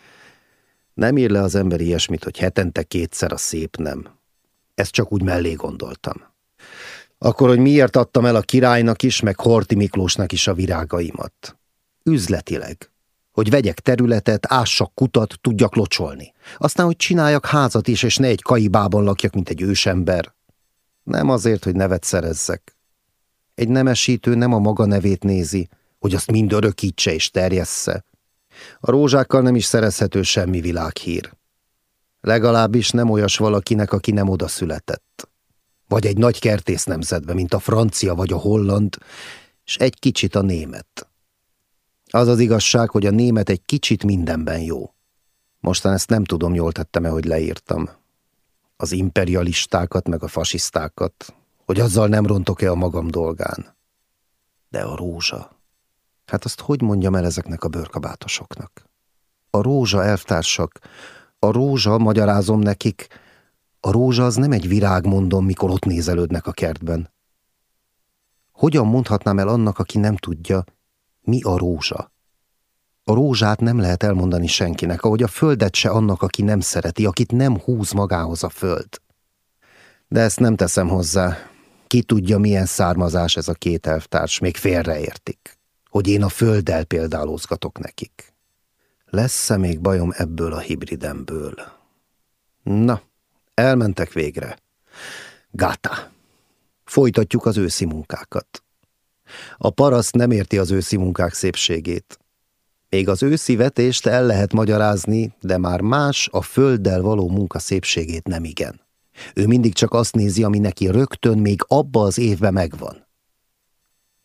Nem ír le az ember ilyesmit, hogy hetente kétszer a szép nem. Ezt csak úgy mellé gondoltam. Akkor, hogy miért adtam el a királynak is, meg Horti Miklósnak is a virágaimat. Üzletileg hogy vegyek területet, ássak kutat, tudjak locsolni. Aztán, hogy csináljak házat is, és ne egy kaibában lakjak, mint egy ősember. Nem azért, hogy nevet szerezzek. Egy nemesítő nem a maga nevét nézi, hogy azt mind örökítse és terjessze. A rózsákkal nem is szerezhető semmi világhír. Legalábbis nem olyas valakinek, aki nem oda született. Vagy egy nagy kertész nemzetbe, mint a francia vagy a holland, és egy kicsit a német. Az az igazság, hogy a német egy kicsit mindenben jó. Mostan ezt nem tudom, jól tettem-e, hogy leírtam. Az imperialistákat, meg a fasisztákat, hogy azzal nem rontok-e a magam dolgán. De a rózsa... Hát azt hogy mondjam el ezeknek a bőrkabátosoknak? A rózsa, elvtársak, a rózsa, magyarázom nekik, a rózsa az nem egy virág, mondom, mikor ott nézelődnek a kertben. Hogyan mondhatnám el annak, aki nem tudja, mi a rózsa? A rózsát nem lehet elmondani senkinek, ahogy a földet se annak, aki nem szereti, akit nem húz magához a föld. De ezt nem teszem hozzá. Ki tudja, milyen származás ez a két elvtárs, még félreértik. Hogy én a földdel példálózgatok nekik. Lesz-e még bajom ebből a hibridemből? Na, elmentek végre. Gata. Folytatjuk az őszi munkákat. A paraszt nem érti az őszi munkák szépségét. Még az őszi vetést el lehet magyarázni, de már más a földdel való munka szépségét nem igen. Ő mindig csak azt nézi, ami neki rögtön még abba az évbe megvan.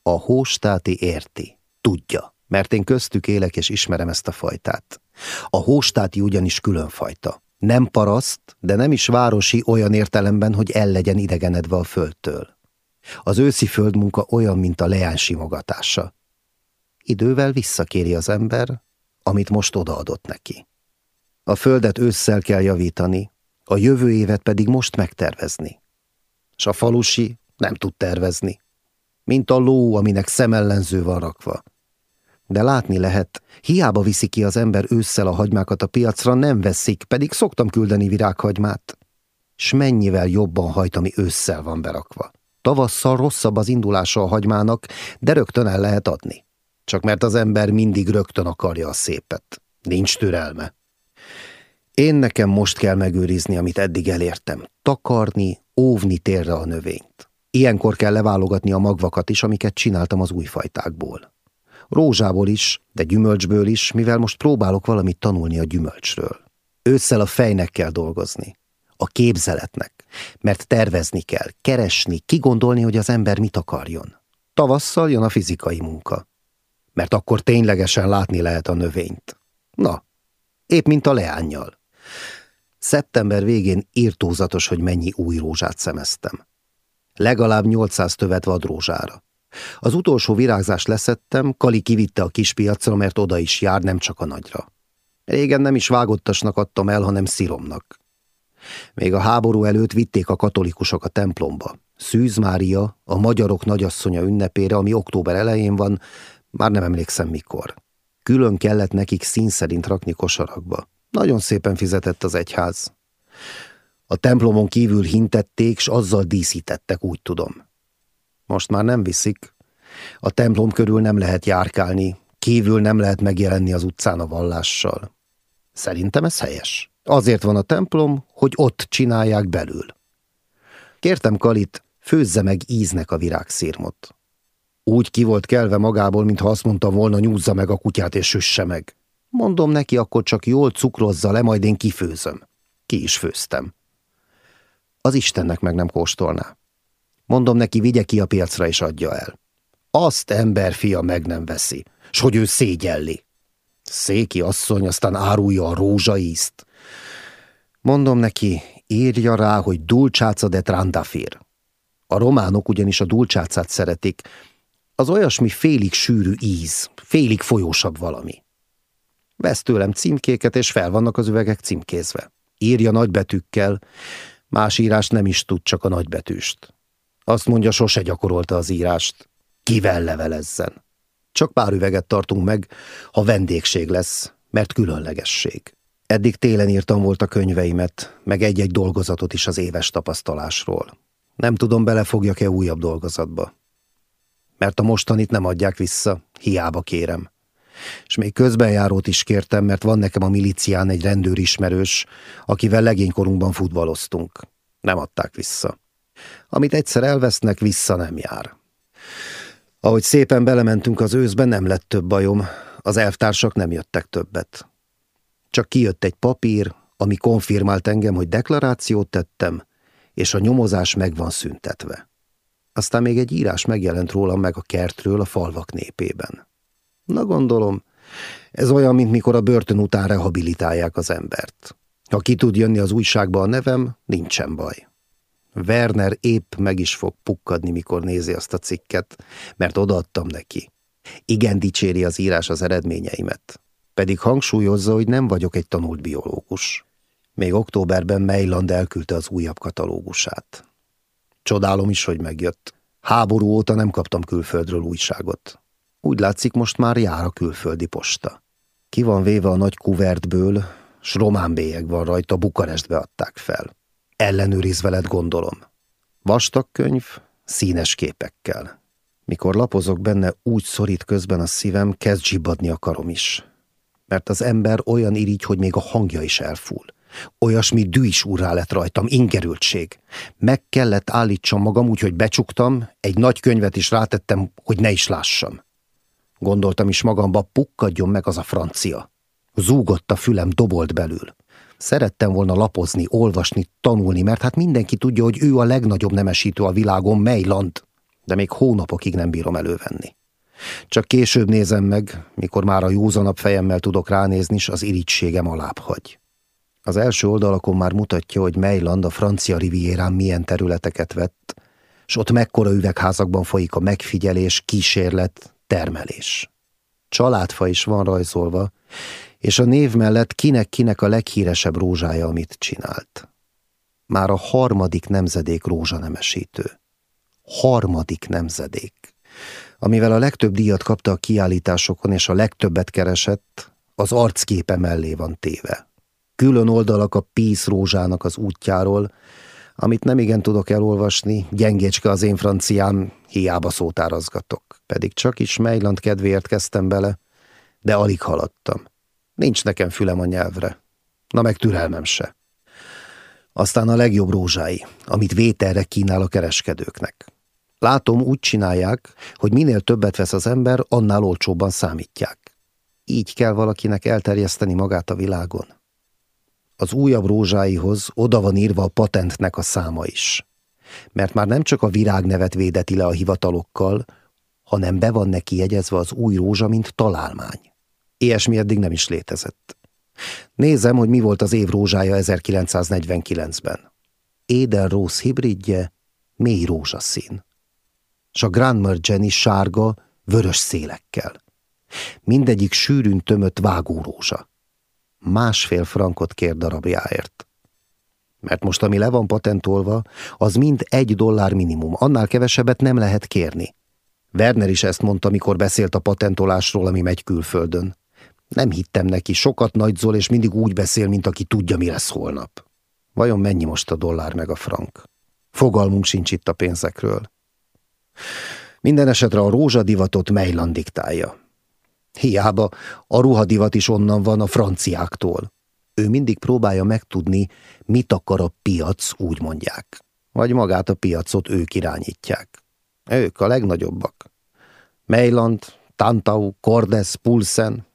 A hóstáti érti, tudja, mert én köztük élek és ismerem ezt a fajtát. A hóstáti ugyanis különfajta. Nem paraszt, de nem is városi olyan értelemben, hogy el legyen idegenedve a földtől. Az őszi földmunka olyan, mint a leány simogatása. Idővel visszakéri az ember, amit most odaadott neki. A földet ősszel kell javítani, a jövő évet pedig most megtervezni. S a falusi nem tud tervezni, mint a ló, aminek szemellenző van rakva. De látni lehet, hiába viszi ki az ember ősszel a hagymákat a piacra, nem veszik, pedig szoktam küldeni virághagymát. S mennyivel jobban hajt, ami ősszel van berakva. Tavasszal rosszabb az indulása a hagymának, de rögtön el lehet adni. Csak mert az ember mindig rögtön akarja a szépet. Nincs türelme. Én nekem most kell megőrizni, amit eddig elértem. Takarni, óvni térre a növényt. Ilyenkor kell leválogatni a magvakat is, amiket csináltam az új fajtákból. Rózsából is, de gyümölcsből is, mivel most próbálok valamit tanulni a gyümölcsről. Ősszel a fejnek kell dolgozni a képzeletnek, mert tervezni kell, keresni, kigondolni, hogy az ember mit akarjon. Tavasszal jön a fizikai munka, mert akkor ténylegesen látni lehet a növényt. Na, épp mint a leányjal. Szeptember végén írtózatos, hogy mennyi új rózsát szemeztem. Legalább 800 tövet vadrózsára. Az utolsó virágzást leszettem, Kali kivitte a kispiacra, mert oda is jár, nem csak a nagyra. Régen nem is vágottasnak adtam el, hanem sziromnak. Még a háború előtt vitték a katolikusok a templomba. Szűz Mária, a magyarok nagyasszonya ünnepére, ami október elején van, már nem emlékszem mikor. Külön kellett nekik szín szerint rakni kosarakba. Nagyon szépen fizetett az egyház. A templomon kívül hintették, s azzal díszítettek, úgy tudom. Most már nem viszik. A templom körül nem lehet járkálni, kívül nem lehet megjelenni az utcán a vallással. Szerintem ez helyes. Azért van a templom, hogy ott csinálják belül. Kértem Kalit, főzze meg íznek a virágszírmot. Úgy ki volt kelve magából, mintha azt mondta volna, nyúzza meg a kutyát és süsse meg. Mondom neki, akkor csak jól cukrozza le, majd én kifőzöm. Ki is főztem. Az Istennek meg nem kóstolná. Mondom neki, vigye ki a piacra és adja el. Azt ember fia meg nem veszi, s hogy ő szégyelli. Széki asszony aztán árulja a rózsaízt. Mondom neki, írja rá, hogy dulcsáca de trandafir. A románok ugyanis a dulcsácát szeretik. Az olyasmi félig sűrű íz, félig folyósabb valami. Vesz tőlem címkéket, és fel vannak az üvegek címkézve. Írja nagybetűkkel, más írást nem is tud, csak a nagybetűst. Azt mondja, sose gyakorolta az írást. Kivel levelezzen? Csak pár üveget tartunk meg, ha vendégség lesz, mert különlegesség. Eddig télen írtam volt a könyveimet, meg egy-egy dolgozatot is az éves tapasztalásról. Nem tudom, belefogjak-e újabb dolgozatba. Mert a mostanit nem adják vissza, hiába kérem. És még közbenjárót is kértem, mert van nekem a milicián egy rendőrismerős, akivel legénykorunkban futballoztunk. Nem adták vissza. Amit egyszer elvesznek, vissza nem jár. Ahogy szépen belementünk az őszbe, nem lett több bajom, az elvtársak nem jöttek többet. Csak kijött egy papír, ami konfirmált engem, hogy deklarációt tettem, és a nyomozás meg van szüntetve. Aztán még egy írás megjelent rólam meg a kertről a falvak népében. Na gondolom, ez olyan, mint mikor a börtön után rehabilitálják az embert. Ha ki tud jönni az újságba a nevem, nincsen baj. Werner épp meg is fog pukkadni, mikor nézi azt a cikket, mert odaadtam neki. Igen dicséri az írás az eredményeimet pedig hangsúlyozza, hogy nem vagyok egy tanult biológus. Még októberben Mejland elküldte az újabb katalógusát. Csodálom is, hogy megjött. Háború óta nem kaptam külföldről újságot. Úgy látszik, most már jár a külföldi posta. Ki van véve a nagy kuvertből, s román bélyeg van rajta, Bukarestbe adták fel. Ellenőrizve lett gondolom. Vastag könyv, színes képekkel. Mikor lapozok benne, úgy szorít közben a szívem, kezd zsibbadni a karom is. Mert az ember olyan irigy, hogy még a hangja is elfúl. Olyasmi dű is úrrá lett rajtam, ingerültség. Meg kellett állítsam magam úgy, hogy becsuktam, egy nagy könyvet is rátettem, hogy ne is lássam. Gondoltam is magamba, pukkadjon meg az a francia. Zúgott a fülem, dobolt belül. Szerettem volna lapozni, olvasni, tanulni, mert hát mindenki tudja, hogy ő a legnagyobb nemesítő a világon, Mejland, de még hónapokig nem bírom elővenni. Csak később nézem meg, mikor már a józanabb fejemmel tudok ránézni, és az irítségem alább hagy. Az első oldalakon már mutatja, hogy Mejland a francia rivierán milyen területeket vett, és ott mekkora üvegházakban folyik a megfigyelés, kísérlet, termelés. Családfa is van rajzolva, és a név mellett kinek-kinek a leghíresebb rózsája, amit csinált. Már a harmadik nemzedék rózsanemesítő. Harmadik nemzedék. Amivel a legtöbb díjat kapta a kiállításokon, és a legtöbbet keresett, az arcképe mellé van téve. Külön oldalak a Písz rózsának az útjáról, amit nem igen tudok elolvasni, gyengécske az én franciám, hiába szótárazgatok. Pedig csak is Mejland kedvéért kezdtem bele, de alig haladtam. Nincs nekem fülem a nyelvre. Na meg türelmem se. Aztán a legjobb rózsái, amit vételre kínál a kereskedőknek. Látom, úgy csinálják, hogy minél többet vesz az ember, annál olcsóbban számítják. Így kell valakinek elterjeszteni magát a világon. Az újabb rózsáihoz oda van írva a patentnek a száma is. Mert már nem csak a virágnevet védeti le a hivatalokkal, hanem be van neki jegyezve az új rózsa, mint találmány. Ilyesmi eddig nem is létezett. Nézem, hogy mi volt az év rózsája 1949-ben. Éden Rose hibridje, mély rózsaszín. S a Grand Jenny sárga, vörös szélekkel. Mindegyik sűrűn tömött vágórózsa. Másfél frankot kér darabjáért. Mert most, ami le van patentolva, az mind egy dollár minimum, annál kevesebbet nem lehet kérni. Werner is ezt mondta, mikor beszélt a patentolásról, ami megy külföldön. Nem hittem neki, sokat nagyzol, és mindig úgy beszél, mint aki tudja, mi lesz holnap. Vajon mennyi most a dollár meg a frank? Fogalmunk sincs itt a pénzekről. Minden esetre a rózsadivatot Mejland diktálja. Hiába, a ruhadivat is onnan van a franciáktól. Ő mindig próbálja megtudni, mit akar a piac, úgy mondják. Vagy magát a piacot ők irányítják. Ők a legnagyobbak. Mejland, Tantau, Cordes, Pulsen,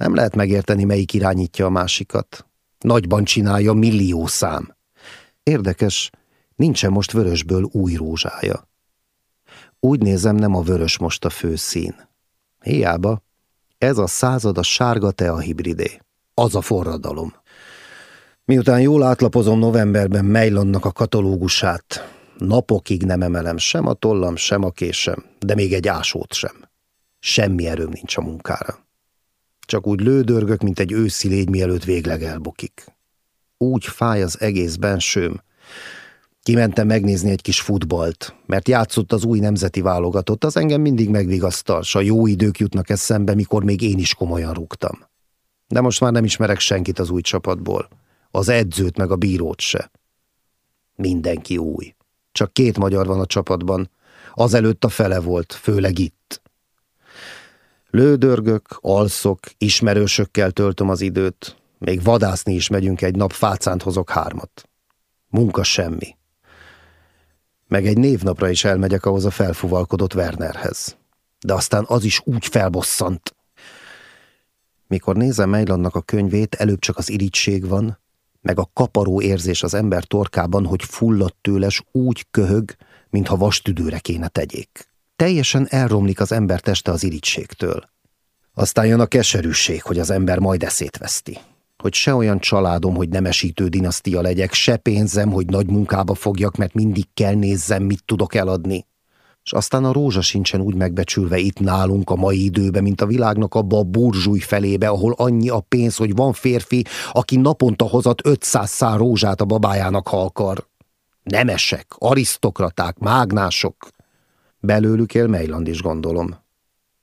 nem lehet megérteni, melyik irányítja a másikat. Nagyban csinálja millió szám. Érdekes, nincsen most vörösből új rózsája. Úgy nézem, nem a vörös most a főszín. Hiába, ez a század a sárga tea hibridé. Az a forradalom. Miután jól átlapozom novemberben Mejlannak a katalógusát, napokig nem emelem sem a tollam, sem a késem, de még egy ásót sem. Semmi erőm nincs a munkára csak úgy lődörgök, mint egy őszi légy, mielőtt végleg elbukik. Úgy fáj az egész bensőm. Kimentem megnézni egy kis futbalt, mert játszott az új nemzeti válogatott, az engem mindig megvigasztal, s a jó idők jutnak eszembe, mikor még én is komolyan rúgtam. De most már nem ismerek senkit az új csapatból. Az edzőt meg a bírót se. Mindenki új. Csak két magyar van a csapatban. Azelőtt a fele volt, főleg itt. Lődörgök, alszok, ismerősökkel töltöm az időt, még vadászni is megyünk egy nap, fácánt hozok hármat. Munka semmi. Meg egy névnapra is elmegyek ahhoz a felfuvalkodott Wernerhez. De aztán az is úgy felbosszant. Mikor nézem Mejlannak a könyvét, előbb csak az irigység van, meg a kaparó érzés az ember torkában, hogy fulladt tőles úgy köhög, mintha vastüdőre kéne tegyék. Teljesen elromlik az ember teste az irítségtől. Aztán jön a keserűség, hogy az ember majd eszét veszti. Hogy se olyan családom, hogy nemesítő dinasztia legyek, se pénzem, hogy nagy munkába fogjak, mert mindig kell nézzem, mit tudok eladni. És aztán a rózsa sincsen úgy megbecsülve itt nálunk a mai időben, mint a világnak abba a burzsúj felébe, ahol annyi a pénz, hogy van férfi, aki naponta hozat 500 szár rózsát a babájának, ha akar. Nemesek, arisztokraták, mágnások – Belőlük él Mejland is gondolom.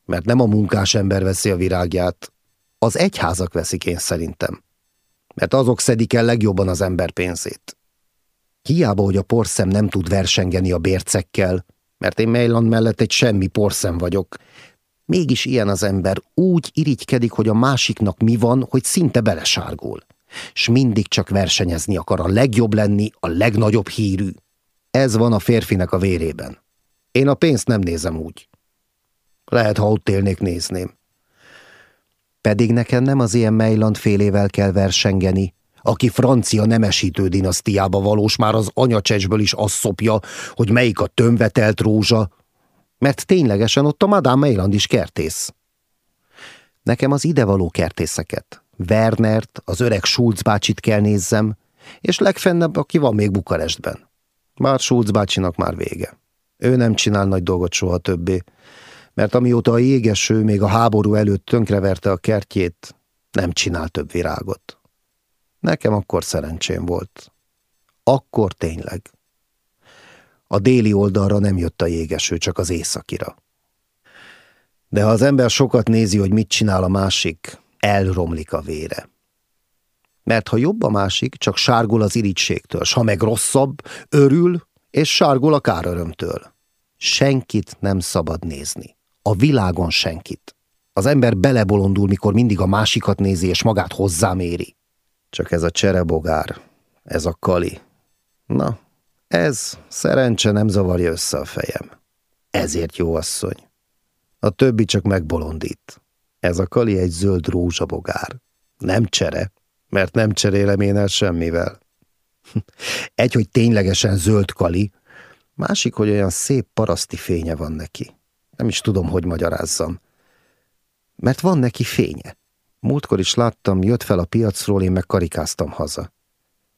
Mert nem a munkás ember veszi a virágját, az egyházak veszik én szerintem. Mert azok szedik el legjobban az ember pénzét. Hiába, hogy a porszem nem tud versengeni a bércekkel, mert én Mejland mellett egy semmi porszem vagyok. Mégis ilyen az ember, úgy irigykedik, hogy a másiknak mi van, hogy szinte belesárgul. S mindig csak versenyezni akar, a legjobb lenni, a legnagyobb hírű. Ez van a férfinek a vérében. Én a pénzt nem nézem úgy. Lehet, ha ott élnék, nézném. Pedig nekem nem az ilyen Mejland félével kell versengeni, aki francia nemesítő dinasztiába valós, már az anyacsecsből is azt szopja, hogy melyik a tömvetelt rózsa, mert ténylegesen ott a Madame Mejland is kertész. Nekem az idevaló kertészeket, Wernert, az öreg Schulz bácsit kell nézzem, és legfennebb, aki van még Bukarestben. Már Schulz bácsinak már vége. Ő nem csinál nagy dolgot soha többé, mert amióta a jégeső még a háború előtt tönkreverte a kertjét, nem csinál több virágot. Nekem akkor szerencsém volt. Akkor tényleg. A déli oldalra nem jött a jégeső, csak az északira. De ha az ember sokat nézi, hogy mit csinál a másik, elromlik a vére. Mert ha jobb a másik, csak sárgul az irítségtől, s ha meg rosszabb, örül, és sárgul a kárörömtől. Senkit nem szabad nézni. A világon senkit. Az ember belebolondul, mikor mindig a másikat nézi, és magát hozzáméri. Csak ez a cserebogár, ez a kali. Na, ez szerencse nem zavarja össze a fejem. Ezért jó asszony. A többi csak megbolondít. Ez a kali egy zöld rózsabogár. Nem csere, mert nem cserélem én el semmivel. *laughs* Egy, hogy ténylegesen zöld kali, másik, hogy olyan szép paraszti fénye van neki. Nem is tudom, hogy magyarázzam. Mert van neki fénye. Múltkor is láttam, jött fel a piacról, én meg karikáztam haza.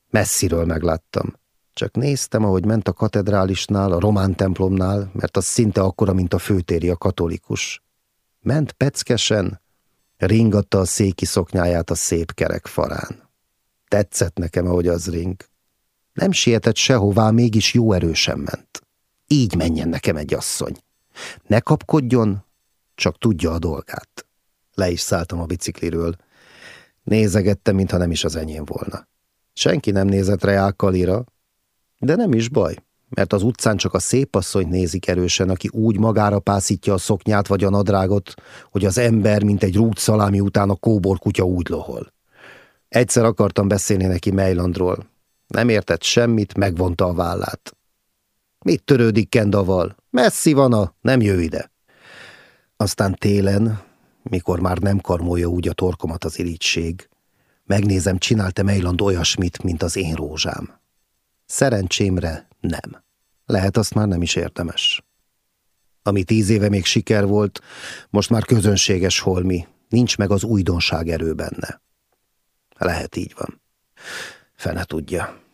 Messziről megláttam. Csak néztem, ahogy ment a katedrálisnál, a román templomnál, mert az szinte akkora, mint a főtéri a katolikus. Ment peckesen, ringatta a széki szoknyáját a szép kerek farán. Tetszett nekem, ahogy az ring. Nem sietett sehová, mégis jó erősen ment. Így menjen nekem egy asszony. Ne kapkodjon, csak tudja a dolgát. Le is szálltam a bicikliről. Nézegettem, mintha nem is az enyém volna. Senki nem nézett Reál Kalira, de nem is baj, mert az utcán csak a szép asszony nézik erősen, aki úgy magára pászítja a szoknyát vagy a nadrágot, hogy az ember, mint egy rúgt szalámi után a kóbor kutya úgy lohol. Egyszer akartam beszélni neki Mejlandról. Nem értett semmit, megvonta a vállát. Mit törődik Kendaval? Messzi van a, nem jö ide. Aztán télen, mikor már nem karmolja úgy a torkomat az irigység, megnézem, csinálta Mejland olyasmit, mint az én rózsám. Szerencsémre nem. Lehet azt már nem is érdemes. Ami tíz éve még siker volt, most már közönséges holmi, nincs meg az újdonság erő benne. Lehet így van. Fene tudja.